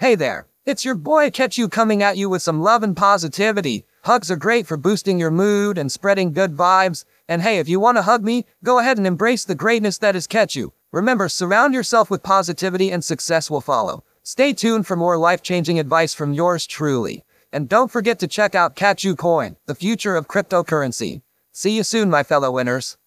Hey there, it's your boy Catch You coming at you with some love and positivity. Hugs are great for boosting your mood and spreading good vibes. And hey, if you want to hug me, go ahead and embrace the greatness that is Catch You. Remember, surround yourself with positivity and success will follow. Stay tuned for more life changing advice from yours truly. And don't forget to check out Catch You Coin, the future of cryptocurrency. See you soon, my fellow winners.